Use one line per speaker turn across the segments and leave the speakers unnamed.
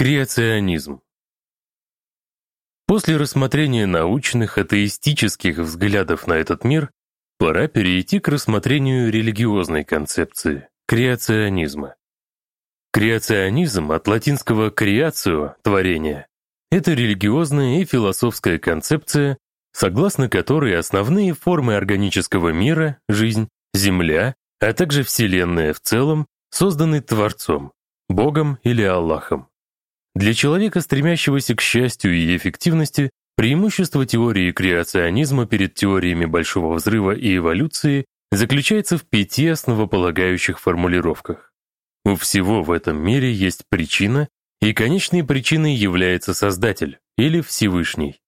Креационизм. После рассмотрения научных атеистических взглядов на этот мир, пора перейти к рассмотрению религиозной концепции – креационизма. Креационизм от латинского «creatio» — «творение» — это религиозная и философская концепция, согласно которой основные формы органического мира, жизнь, Земля, а также Вселенная в целом, созданы Творцом, Богом или Аллахом. Для человека, стремящегося к счастью и эффективности, преимущество теории креационизма перед теориями Большого Взрыва и эволюции заключается в пяти основополагающих формулировках. У всего в этом мире есть причина, и конечной причиной является Создатель или Всевышний.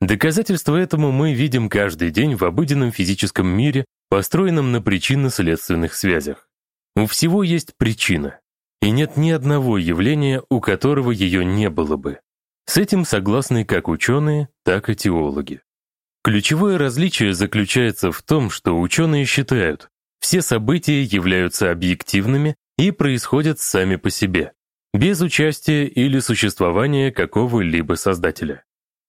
Доказательства этому мы видим каждый день в обыденном физическом мире, построенном на причинно-следственных связях. У всего есть причина и нет ни одного явления, у которого ее не было бы. С этим согласны как ученые, так и теологи. Ключевое различие заключается в том, что ученые считают, все события являются объективными и происходят сами по себе, без участия или существования какого-либо создателя.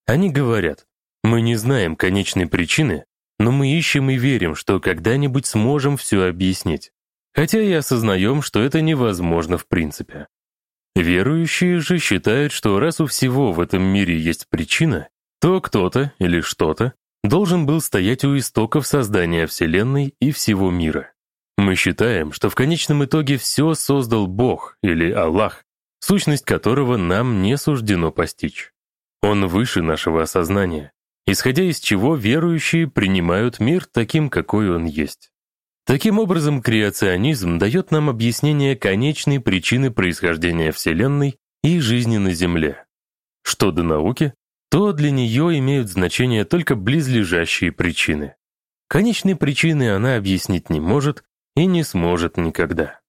Они говорят, мы не знаем конечной причины, но мы ищем и верим, что когда-нибудь сможем все объяснить хотя и осознаем, что это невозможно в принципе. Верующие же считают, что раз у всего в этом мире есть причина, то кто-то или что-то должен был стоять у истоков создания Вселенной и всего мира. Мы считаем, что в конечном итоге все создал Бог или Аллах, сущность которого нам не суждено постичь. Он выше нашего осознания, исходя из чего верующие принимают мир таким, какой он есть. Таким образом, креационизм дает нам объяснение конечной причины происхождения Вселенной и жизни на Земле. Что до науки, то для нее имеют значение только близлежащие причины. Конечной причины она объяснить не может и не сможет никогда.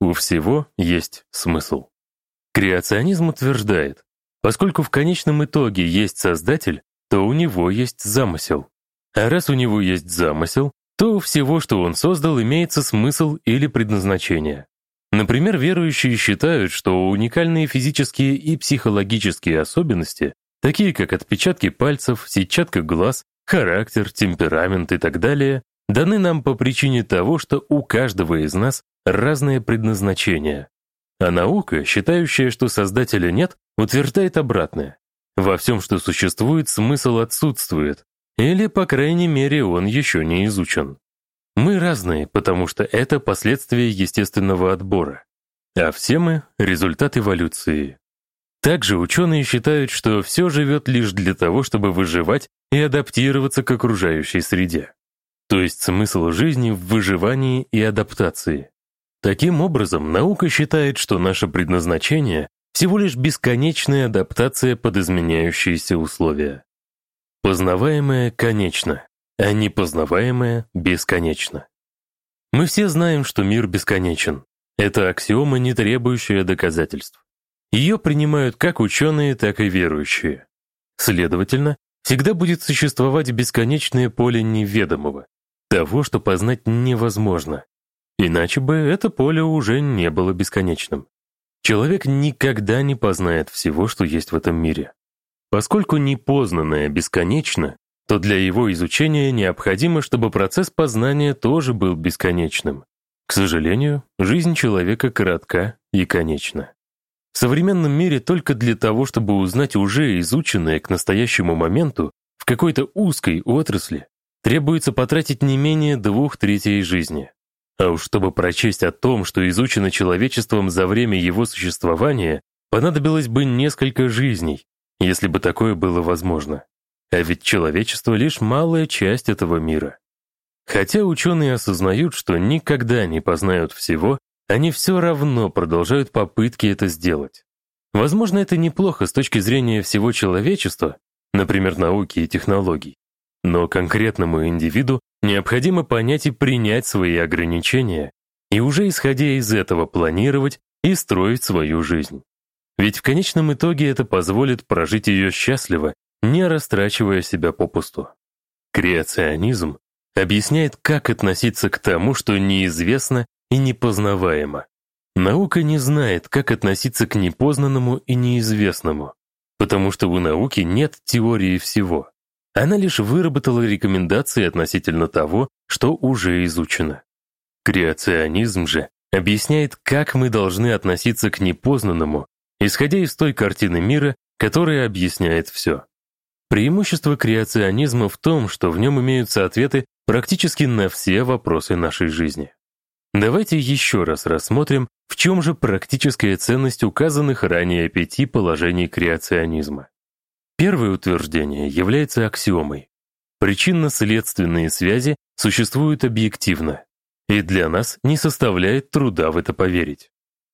У всего есть смысл. Креационизм утверждает, поскольку в конечном итоге есть Создатель, то у него есть замысел. А раз у него есть замысел, то у всего, что он создал, имеется смысл или предназначение. Например, верующие считают, что уникальные физические и психологические особенности, такие как отпечатки пальцев, сетчатка глаз, характер, темперамент и так далее, даны нам по причине того, что у каждого из нас разное предназначение. А наука, считающая, что Создателя нет, утверждает обратное. Во всем, что существует, смысл отсутствует, или, по крайней мере, он еще не изучен. Мы разные, потому что это последствия естественного отбора. А все мы — результат эволюции. Также ученые считают, что все живет лишь для того, чтобы выживать и адаптироваться к окружающей среде. То есть смысл жизни в выживании и адаптации. Таким образом, наука считает, что наше предназначение всего лишь бесконечная адаптация под изменяющиеся условия. Познаваемое конечно, а непознаваемое бесконечно. Мы все знаем, что мир бесконечен. Это аксиома, не требующая доказательств. Ее принимают как ученые, так и верующие. Следовательно, всегда будет существовать бесконечное поле неведомого, того, что познать невозможно. Иначе бы это поле уже не было бесконечным. Человек никогда не познает всего, что есть в этом мире. Поскольку непознанное бесконечно, то для его изучения необходимо, чтобы процесс познания тоже был бесконечным. К сожалению, жизнь человека коротка и конечна. В современном мире только для того, чтобы узнать уже изученное к настоящему моменту в какой-то узкой отрасли, требуется потратить не менее двух третей жизни. А уж чтобы прочесть о том, что изучено человечеством за время его существования, понадобилось бы несколько жизней, если бы такое было возможно. А ведь человечество — лишь малая часть этого мира. Хотя ученые осознают, что никогда не познают всего, они все равно продолжают попытки это сделать. Возможно, это неплохо с точки зрения всего человечества, например, науки и технологий. Но конкретному индивиду необходимо понять и принять свои ограничения и уже исходя из этого планировать и строить свою жизнь. Ведь в конечном итоге это позволит прожить ее счастливо, не растрачивая себя попусту. Креационизм объясняет, как относиться к тому, что неизвестно и непознаваемо. Наука не знает, как относиться к непознанному и неизвестному, потому что у науки нет теории всего. Она лишь выработала рекомендации относительно того, что уже изучено. Креационизм же объясняет, как мы должны относиться к непознанному, исходя из той картины мира, которая объясняет все. Преимущество креационизма в том, что в нем имеются ответы практически на все вопросы нашей жизни. Давайте еще раз рассмотрим, в чем же практическая ценность указанных ранее пяти положений креационизма. Первое утверждение является аксиомой. Причинно-следственные связи существуют объективно, и для нас не составляет труда в это поверить.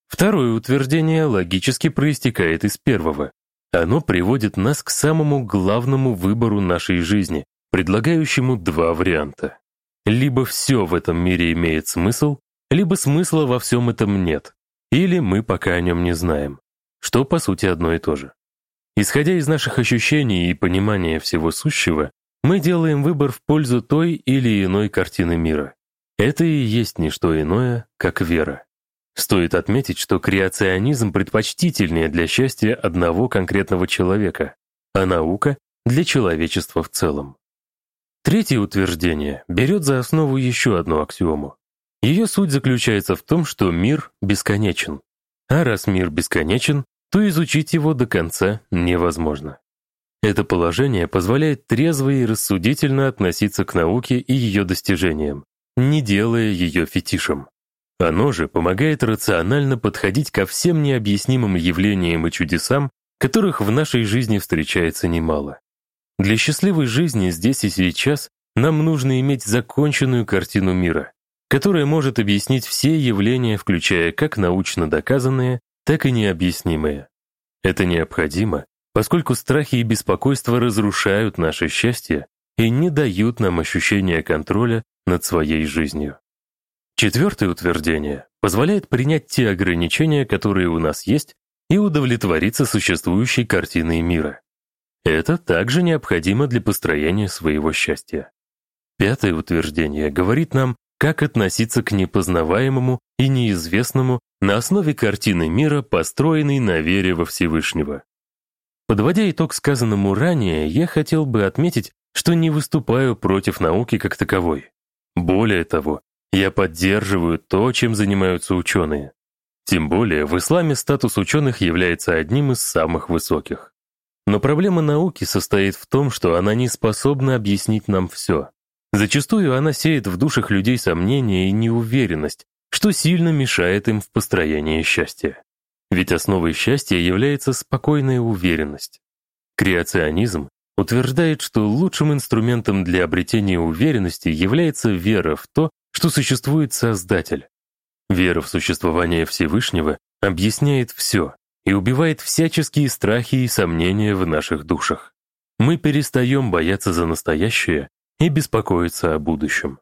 Второе утверждение логически проистекает из первого. Оно приводит нас к самому главному выбору нашей жизни, предлагающему два варианта. Либо все в этом мире имеет смысл, либо смысла во всем этом нет, или мы пока о нем не знаем, что по сути одно и то же. Исходя из наших ощущений и понимания всего сущего, мы делаем выбор в пользу той или иной картины мира. Это и есть не что иное, как вера. Стоит отметить, что креационизм предпочтительнее для счастья одного конкретного человека, а наука — для человечества в целом. Третье утверждение берет за основу еще одну аксиому. Ее суть заключается в том, что мир бесконечен. А раз мир бесконечен, то изучить его до конца невозможно. Это положение позволяет трезво и рассудительно относиться к науке и ее достижениям, не делая ее фетишем. Оно же помогает рационально подходить ко всем необъяснимым явлениям и чудесам, которых в нашей жизни встречается немало. Для счастливой жизни здесь и сейчас нам нужно иметь законченную картину мира, которая может объяснить все явления, включая как научно доказанные, так и необъяснимые. Это необходимо, поскольку страхи и беспокойство разрушают наше счастье и не дают нам ощущения контроля над своей жизнью. Четвертое утверждение позволяет принять те ограничения, которые у нас есть, и удовлетвориться существующей картиной мира. Это также необходимо для построения своего счастья. Пятое утверждение говорит нам, как относиться к непознаваемому и неизвестному на основе картины мира, построенной на вере во Всевышнего. Подводя итог сказанному ранее, я хотел бы отметить, что не выступаю против науки как таковой. Более того, я поддерживаю то, чем занимаются ученые. Тем более в исламе статус ученых является одним из самых высоких. Но проблема науки состоит в том, что она не способна объяснить нам все. Зачастую она сеет в душах людей сомнения и неуверенность, что сильно мешает им в построении счастья. Ведь основой счастья является спокойная уверенность. Креационизм утверждает, что лучшим инструментом для обретения уверенности является вера в то, что существует Создатель. Вера в существование Всевышнего объясняет все и убивает всяческие страхи и сомнения в наших душах. Мы перестаем бояться за настоящее и беспокоиться о будущем.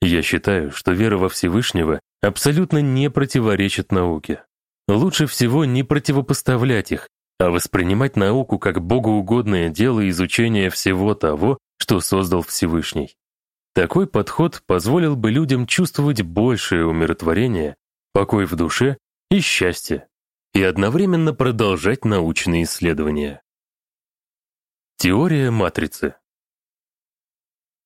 Я считаю, что вера во Всевышнего абсолютно не противоречит науке. Лучше всего не противопоставлять их, а воспринимать науку как богоугодное дело изучения всего того, что создал Всевышний. Такой подход позволил бы людям чувствовать большее умиротворение, покой в душе и счастье, и одновременно продолжать научные исследования. Теория матрицы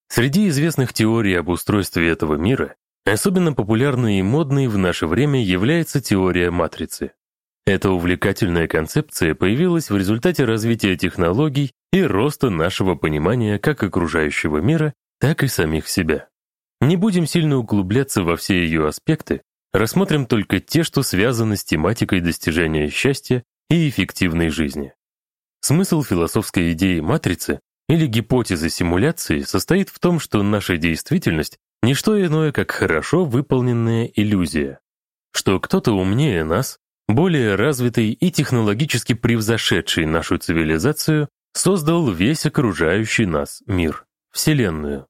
Среди известных теорий об устройстве этого мира особенно популярной и модной в наше время является теория матрицы. Эта увлекательная концепция появилась в результате развития технологий и роста нашего понимания как окружающего мира, так и самих себя. Не будем сильно углубляться во все ее аспекты, рассмотрим только те, что связаны с тематикой достижения счастья и эффективной жизни. Смысл философской идеи матрицы или гипотезы симуляции состоит в том, что наша действительность — не что иное, как хорошо выполненная иллюзия, что кто-то умнее нас, более развитый и технологически превзошедший нашу цивилизацию, создал весь окружающий нас мир. Вселенную.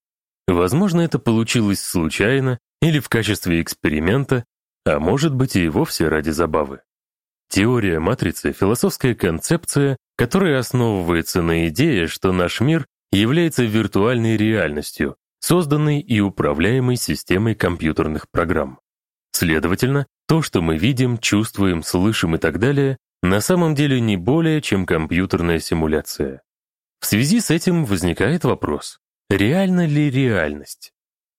Возможно, это получилось случайно или в качестве эксперимента, а может быть и вовсе ради забавы. Теория матрицы — философская концепция, которая основывается на идее, что наш мир является виртуальной реальностью, созданной и управляемой системой компьютерных программ. Следовательно, То, что мы видим, чувствуем, слышим и так далее, на самом деле не более, чем компьютерная симуляция. В связи с этим возникает вопрос, реальна ли реальность?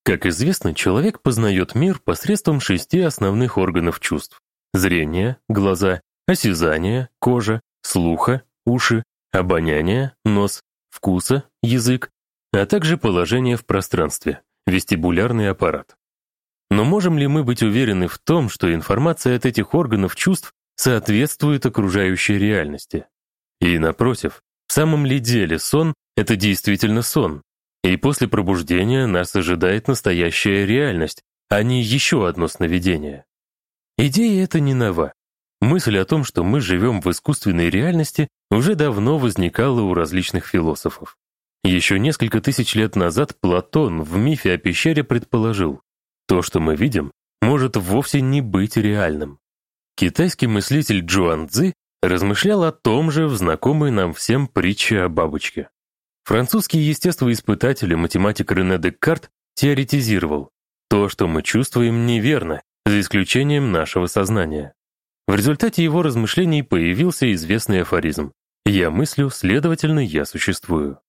Как известно, человек познает мир посредством шести основных органов чувств. Зрения, глаза, осязания, кожа, слуха, уши, обоняния, нос, вкуса, язык, а также положение в пространстве, вестибулярный аппарат. Но можем ли мы быть уверены в том, что информация от этих органов чувств соответствует окружающей реальности? И напротив, в самом ли деле сон — это действительно сон? И после пробуждения нас ожидает настоящая реальность, а не еще одно сновидение. Идея эта не нова. Мысль о том, что мы живем в искусственной реальности, уже давно возникала у различных философов. Еще несколько тысяч лет назад Платон в мифе о пещере предположил, то, что мы видим, может вовсе не быть реальным. Китайский мыслитель Джуан Цзи размышлял о том же в знакомой нам всем притче о бабочке. Французский естествоиспытатель и математик Рене Деккарт теоретизировал, то, что мы чувствуем, неверно, за исключением нашего сознания. В результате его размышлений появился известный афоризм «Я мыслю, следовательно, я существую».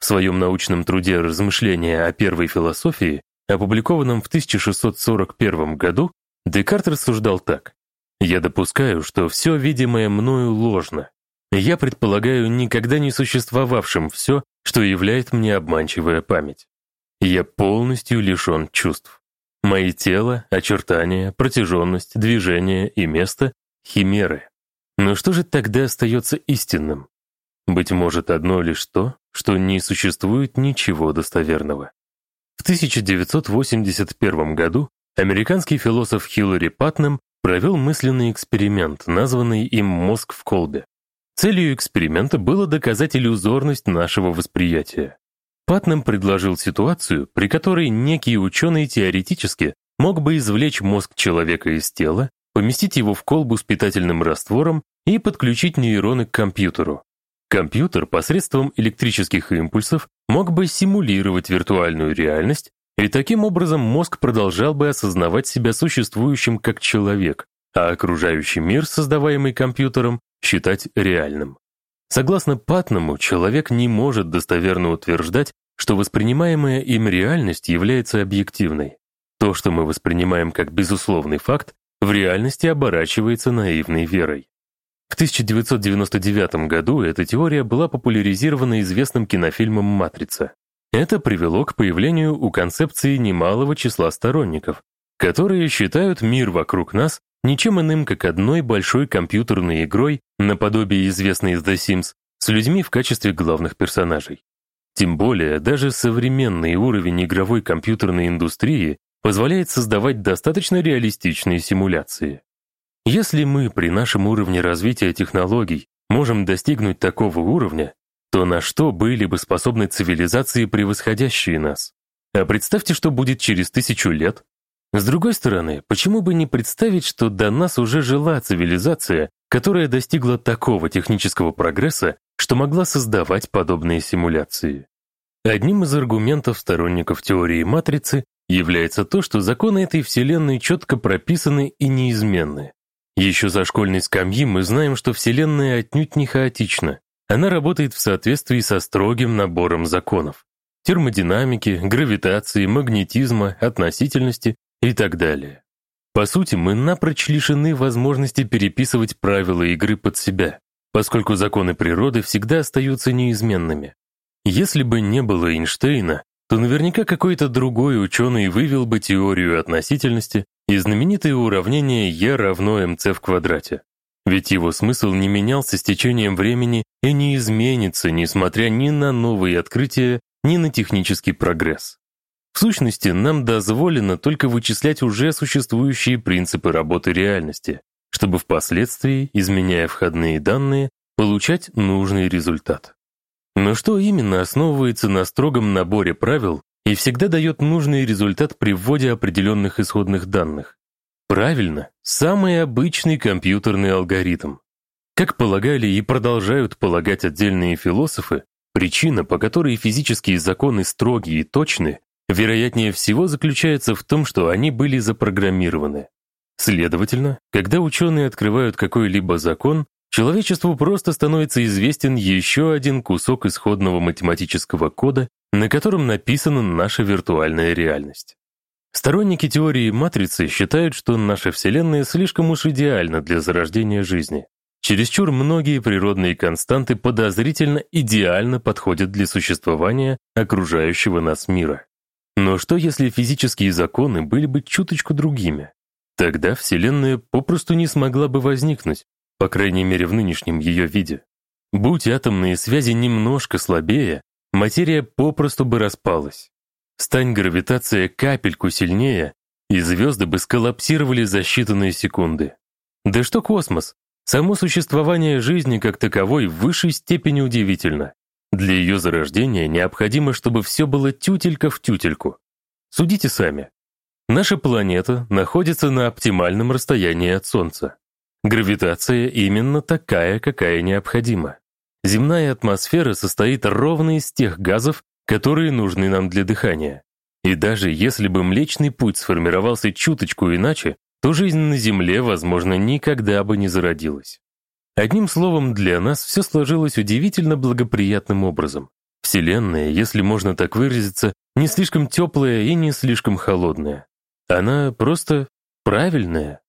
В своем научном труде «Размышления о первой философии» опубликованном в 1641 году, Декарт рассуждал так. «Я допускаю, что все видимое мною ложно. Я предполагаю никогда не существовавшим все, что являет мне обманчивая память. Я полностью лишен чувств. Мои тело, очертания, протяженность, движение и место — химеры. Но что же тогда остается истинным? Быть может, одно лишь то, что не существует ничего достоверного. В 1981 году американский философ Хиллари Патнем провел мысленный эксперимент, названный им «мозг в колбе». Целью эксперимента было доказать иллюзорность нашего восприятия. Патнем предложил ситуацию, при которой некий ученый теоретически мог бы извлечь мозг человека из тела, поместить его в колбу с питательным раствором и подключить нейроны к компьютеру. Компьютер посредством электрических импульсов мог бы симулировать виртуальную реальность, и таким образом мозг продолжал бы осознавать себя существующим как человек, а окружающий мир, создаваемый компьютером, считать реальным. Согласно Патному, человек не может достоверно утверждать, что воспринимаемая им реальность является объективной. То, что мы воспринимаем как безусловный факт, в реальности оборачивается наивной верой. В 1999 году эта теория была популяризирована известным кинофильмом «Матрица». Это привело к появлению у концепции немалого числа сторонников, которые считают мир вокруг нас ничем иным, как одной большой компьютерной игрой наподобие известной из The Sims с людьми в качестве главных персонажей. Тем более, даже современный уровень игровой компьютерной индустрии позволяет создавать достаточно реалистичные симуляции. Если мы при нашем уровне развития технологий можем достигнуть такого уровня, то на что были бы способны цивилизации, превосходящие нас? А представьте, что будет через тысячу лет. С другой стороны, почему бы не представить, что до нас уже жила цивилизация, которая достигла такого технического прогресса, что могла создавать подобные симуляции? Одним из аргументов сторонников теории матрицы является то, что законы этой Вселенной четко прописаны и неизменны. Еще за школьной скамьи мы знаем, что Вселенная отнюдь не хаотична. Она работает в соответствии со строгим набором законов. Термодинамики, гравитации, магнетизма, относительности и так далее. По сути, мы напрочь лишены возможности переписывать правила игры под себя, поскольку законы природы всегда остаются неизменными. Если бы не было Эйнштейна, то наверняка какой-то другой ученый вывел бы теорию относительности и знаменитое уравнение E равно mc в квадрате. Ведь его смысл не менялся с течением времени и не изменится, несмотря ни на новые открытия, ни на технический прогресс. В сущности, нам дозволено только вычислять уже существующие принципы работы реальности, чтобы впоследствии, изменяя входные данные, получать нужный результат. Но что именно основывается на строгом наборе правил, и всегда дает нужный результат при вводе определенных исходных данных. Правильно, самый обычный компьютерный алгоритм. Как полагали и продолжают полагать отдельные философы, причина, по которой физические законы строгие и точны, вероятнее всего заключается в том, что они были запрограммированы. Следовательно, когда ученые открывают какой-либо закон, человечеству просто становится известен еще один кусок исходного математического кода, на котором написана наша виртуальная реальность. Сторонники теории матрицы считают, что наша Вселенная слишком уж идеальна для зарождения жизни. Чересчур многие природные константы подозрительно идеально подходят для существования окружающего нас мира. Но что если физические законы были бы чуточку другими? Тогда Вселенная попросту не смогла бы возникнуть, по крайней мере в нынешнем ее виде. Будь атомные связи немножко слабее, материя попросту бы распалась. Стань гравитация капельку сильнее, и звезды бы сколлапсировали за считанные секунды. Да что космос? Само существование жизни как таковой в высшей степени удивительно. Для ее зарождения необходимо, чтобы все было тютелька в тютельку. Судите сами. Наша планета находится на оптимальном расстоянии от Солнца. Гравитация именно такая, какая необходима. Земная атмосфера состоит ровно из тех газов, которые нужны нам для дыхания. И даже если бы Млечный Путь сформировался чуточку иначе, то жизнь на Земле, возможно, никогда бы не зародилась. Одним словом, для нас все сложилось удивительно благоприятным образом. Вселенная, если можно так выразиться, не слишком теплая и не слишком холодная. Она просто правильная.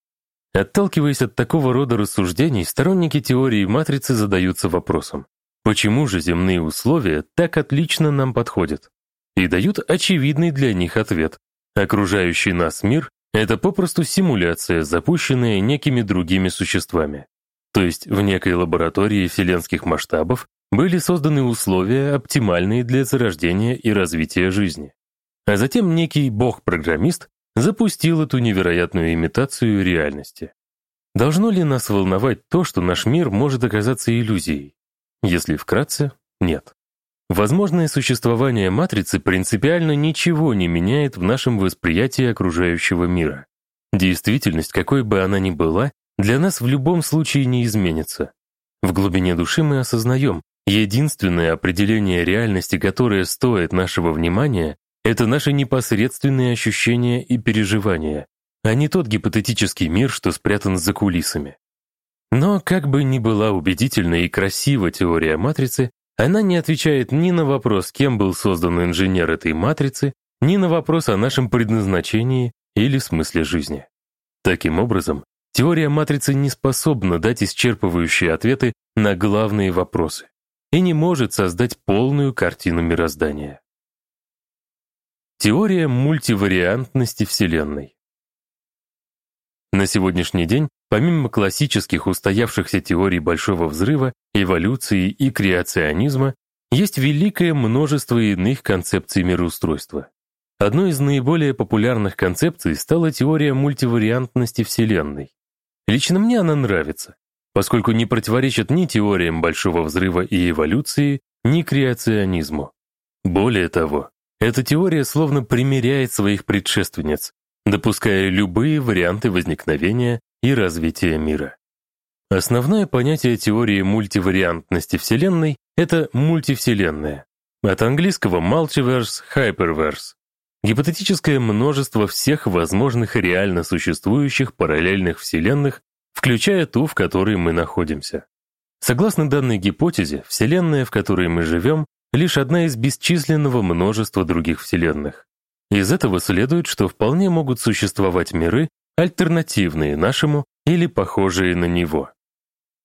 Отталкиваясь от такого рода рассуждений, сторонники теории матрицы задаются вопросом, почему же земные условия так отлично нам подходят? И дают очевидный для них ответ. Окружающий нас мир это попросту симуляция, запущенная некими другими существами. То есть в некой лаборатории вселенских масштабов были созданы условия, оптимальные для зарождения и развития жизни. А затем некий бог-программист запустил эту невероятную имитацию реальности. Должно ли нас волновать то, что наш мир может оказаться иллюзией? Если вкратце, нет. Возможное существование матрицы принципиально ничего не меняет в нашем восприятии окружающего мира. Действительность, какой бы она ни была, для нас в любом случае не изменится. В глубине души мы осознаем, единственное определение реальности, которое стоит нашего внимания, это наши непосредственные ощущения и переживания, а не тот гипотетический мир, что спрятан за кулисами. Но как бы ни была убедительна и красива теория матрицы, она не отвечает ни на вопрос, кем был создан инженер этой матрицы, ни на вопрос о нашем предназначении или смысле жизни. Таким образом, теория матрицы не способна дать исчерпывающие ответы на главные вопросы и не может создать полную картину мироздания. Теория мультивариантности Вселенной На сегодняшний день Помимо классических устоявшихся теорий Большого Взрыва, эволюции и креационизма, есть великое множество иных концепций мироустройства. Одной из наиболее популярных концепций стала теория мультивариантности Вселенной. Лично мне она нравится, поскольку не противоречит ни теориям Большого Взрыва и эволюции, ни креационизму. Более того, эта теория словно примеряет своих предшественниц, допуская любые варианты возникновения и развития мира. Основное понятие теории мультивариантности Вселенной — это мультивселенная. От английского multiverse — hyperverse. Гипотетическое множество всех возможных реально существующих параллельных вселенных, включая ту, в которой мы находимся. Согласно данной гипотезе, Вселенная, в которой мы живем, лишь одна из бесчисленного множества других вселенных. Из этого следует, что вполне могут существовать миры, альтернативные нашему или похожие на него.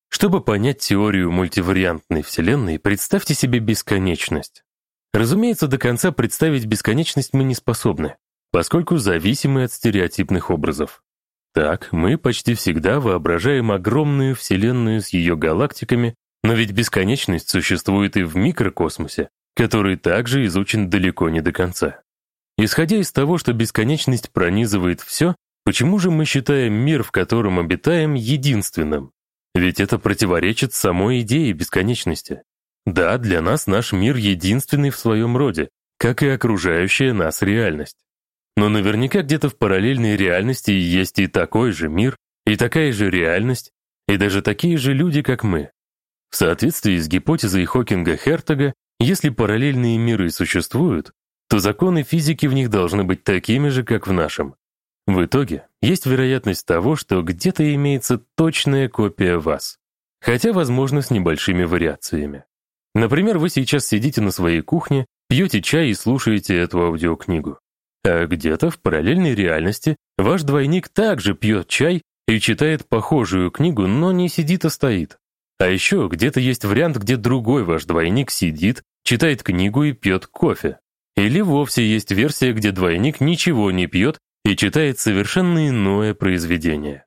Чтобы понять теорию мультивариантной Вселенной, представьте себе бесконечность. Разумеется, до конца представить бесконечность мы не способны, поскольку зависимы от стереотипных образов. Так, мы почти всегда воображаем огромную Вселенную с ее галактиками, но ведь бесконечность существует и в микрокосмосе, который также изучен далеко не до конца. Исходя из того, что бесконечность пронизывает все, Почему же мы считаем мир, в котором обитаем, единственным? Ведь это противоречит самой идее бесконечности. Да, для нас наш мир единственный в своем роде, как и окружающая нас реальность. Но наверняка где-то в параллельной реальности есть и такой же мир, и такая же реальность, и даже такие же люди, как мы. В соответствии с гипотезой Хокинга-Хертога, если параллельные миры существуют, то законы физики в них должны быть такими же, как в нашем. В итоге есть вероятность того, что где-то имеется точная копия вас, хотя, возможно, с небольшими вариациями. Например, вы сейчас сидите на своей кухне, пьете чай и слушаете эту аудиокнигу. А где-то в параллельной реальности ваш двойник также пьет чай и читает похожую книгу, но не сидит, а стоит. А еще где-то есть вариант, где другой ваш двойник сидит, читает книгу и пьет кофе. Или вовсе есть версия, где двойник ничего не пьет и читает совершенно иное произведение.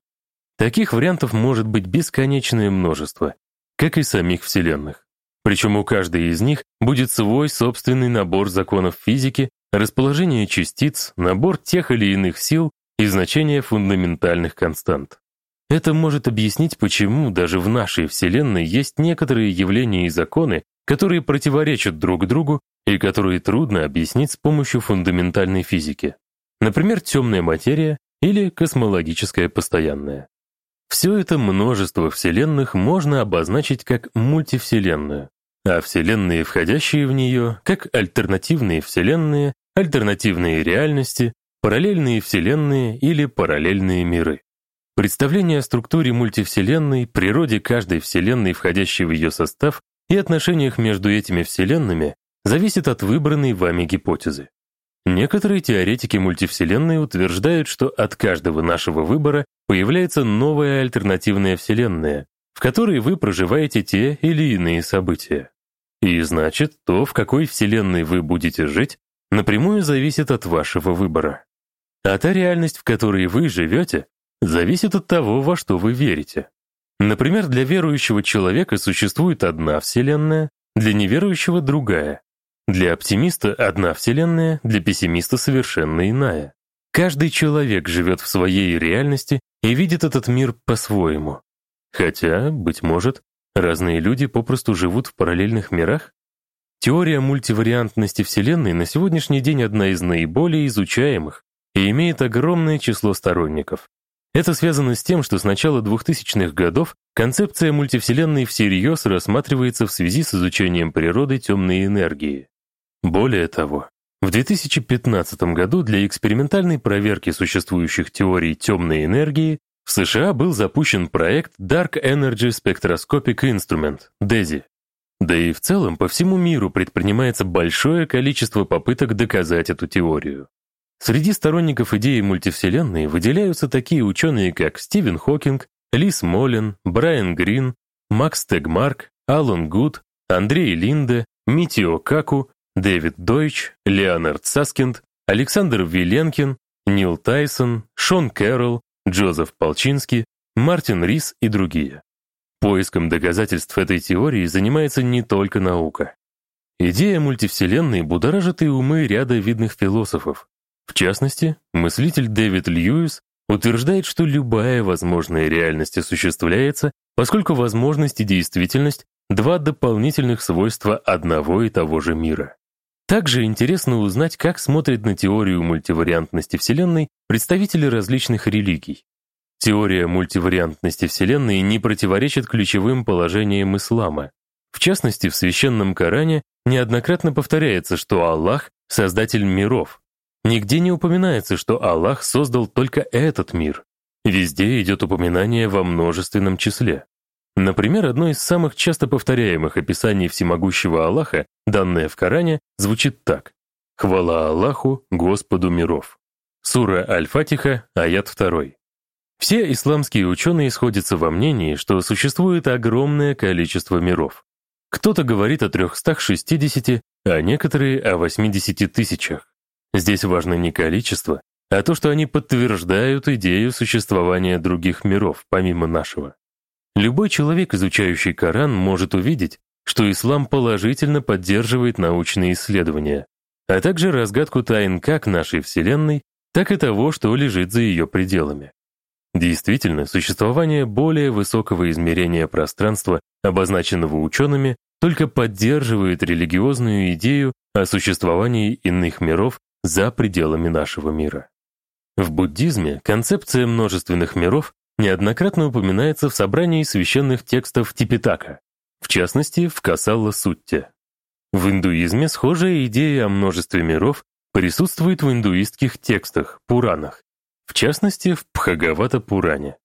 Таких вариантов может быть бесконечное множество, как и самих вселенных. Причем у каждой из них будет свой собственный набор законов физики, расположение частиц, набор тех или иных сил и значение фундаментальных констант. Это может объяснить, почему даже в нашей Вселенной есть некоторые явления и законы, которые противоречат друг другу и которые трудно объяснить с помощью фундаментальной физики. Например, темная материя или космологическое постоянное. Все это множество вселенных можно обозначить как мультивселенную, а вселенные, входящие в нее, как альтернативные вселенные, альтернативные реальности, параллельные вселенные или параллельные миры. Представление о структуре мультивселенной, природе каждой вселенной, входящей в ее состав, и отношениях между этими вселенными зависит от выбранной вами гипотезы. Некоторые теоретики мультивселенной утверждают, что от каждого нашего выбора появляется новая альтернативная вселенная, в которой вы проживаете те или иные события. И значит, то, в какой вселенной вы будете жить, напрямую зависит от вашего выбора. А та реальность, в которой вы живете, зависит от того, во что вы верите. Например, для верующего человека существует одна вселенная, для неверующего другая. Для оптимиста одна вселенная, для пессимиста совершенно иная. Каждый человек живет в своей реальности и видит этот мир по-своему. Хотя, быть может, разные люди попросту живут в параллельных мирах? Теория мультивариантности Вселенной на сегодняшний день одна из наиболее изучаемых и имеет огромное число сторонников. Это связано с тем, что с начала 2000-х годов концепция мультивселенной всерьез рассматривается в связи с изучением природы темной энергии. Более того, в 2015 году для экспериментальной проверки существующих теорий темной энергии в США был запущен проект Dark Energy Spectroscopic Instrument, DESI. Да и в целом по всему миру предпринимается большое количество попыток доказать эту теорию. Среди сторонников идеи мультивселенной выделяются такие ученые, как Стивен Хокинг, Ли Смолин, Брайан Грин, Макс Тегмарк, Алан Гут, Андрей Линде, Митио Каку, Дэвид Дойч, Леонард Саскинд, Александр Виленкин, Нил Тайсон, Шон Кэрролл, Джозеф Полчинский, Мартин Рис и другие. Поиском доказательств этой теории занимается не только наука. Идея мультивселенной будоражит и умы ряда видных философов, в частности, мыслитель Дэвид Льюис утверждает, что любая возможная реальность осуществляется, поскольку возможность и действительность — два дополнительных свойства одного и того же мира. Также интересно узнать, как смотрят на теорию мультивариантности Вселенной представители различных религий. Теория мультивариантности Вселенной не противоречит ключевым положениям ислама. В частности, в Священном Коране неоднократно повторяется, что Аллах — создатель миров, Нигде не упоминается, что Аллах создал только этот мир. Везде идет упоминание во множественном числе. Например, одно из самых часто повторяемых описаний всемогущего Аллаха, данное в Коране, звучит так. «Хвала Аллаху, Господу миров». Сура Аль-Фатиха, аят 2. Все исламские ученые сходятся во мнении, что существует огромное количество миров. Кто-то говорит о 360, а некоторые о 80 тысячах. Здесь важно не количество, а то, что они подтверждают идею существования других миров, помимо нашего. Любой человек, изучающий Коран, может увидеть, что ислам положительно поддерживает научные исследования, а также разгадку тайн как нашей Вселенной, так и того, что лежит за ее пределами. Действительно, существование более высокого измерения пространства, обозначенного учеными, только поддерживает религиозную идею о существовании иных миров за пределами нашего мира. В буддизме концепция множественных миров неоднократно упоминается в собрании священных текстов Типитака, в частности, в Касалла-Сутте. В индуизме схожая идея о множестве миров присутствует в индуистских текстах, Пуранах, в частности, в Бхагавата-Пуране.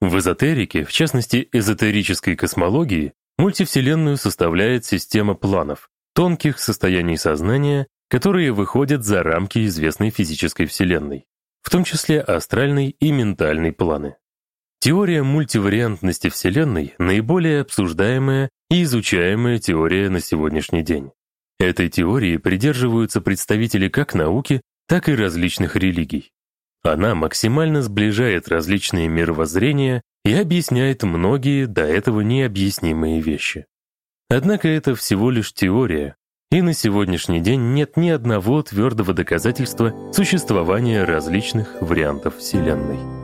В эзотерике, в частности эзотерической космологии, мультивселенную составляет система планов, тонких состояний сознания, которые выходят за рамки известной физической Вселенной, в том числе астральный и ментальный планы. Теория мультивариантности Вселенной – наиболее обсуждаемая и изучаемая теория на сегодняшний день. Этой теории придерживаются представители как науки, так и различных религий. Она максимально сближает различные мировоззрения и объясняет многие до этого необъяснимые вещи. Однако это всего лишь теория, и на сегодняшний день нет ни одного твердого доказательства существования различных вариантов Вселенной.